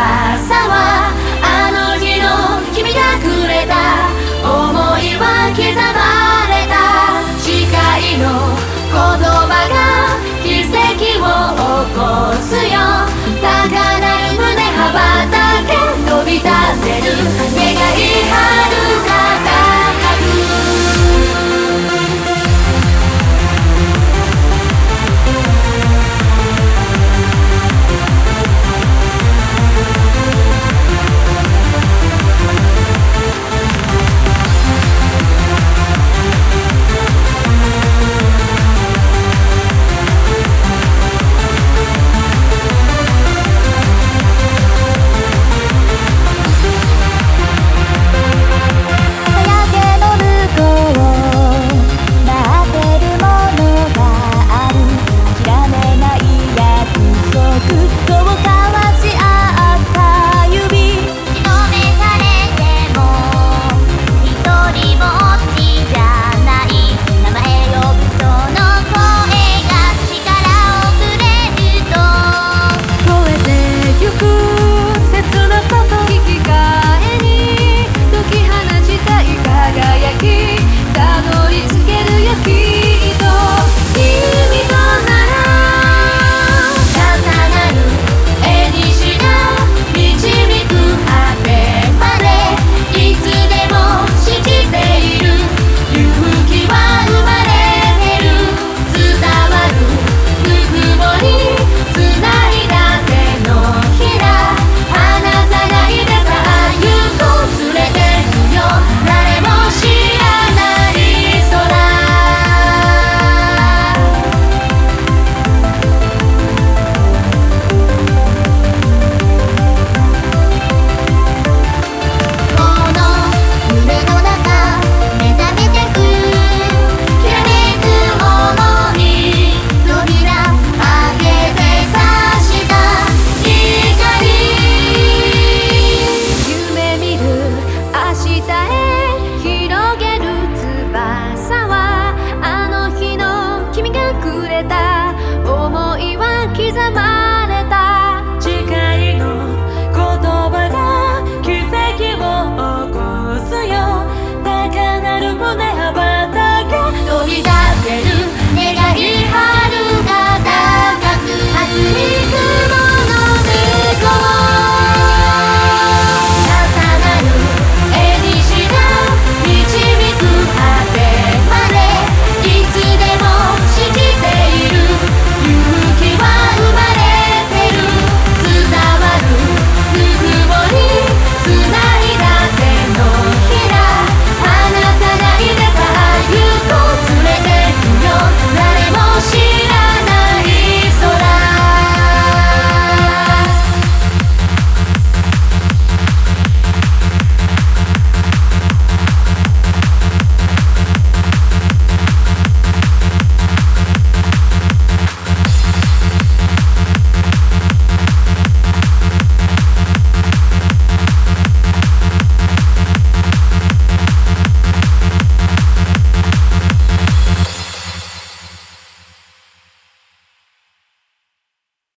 朝はあの日の君がくれた思いは刻まれた。誓いの言葉が奇跡を起こすよ。高鳴る胸幅だけ飛び立てる。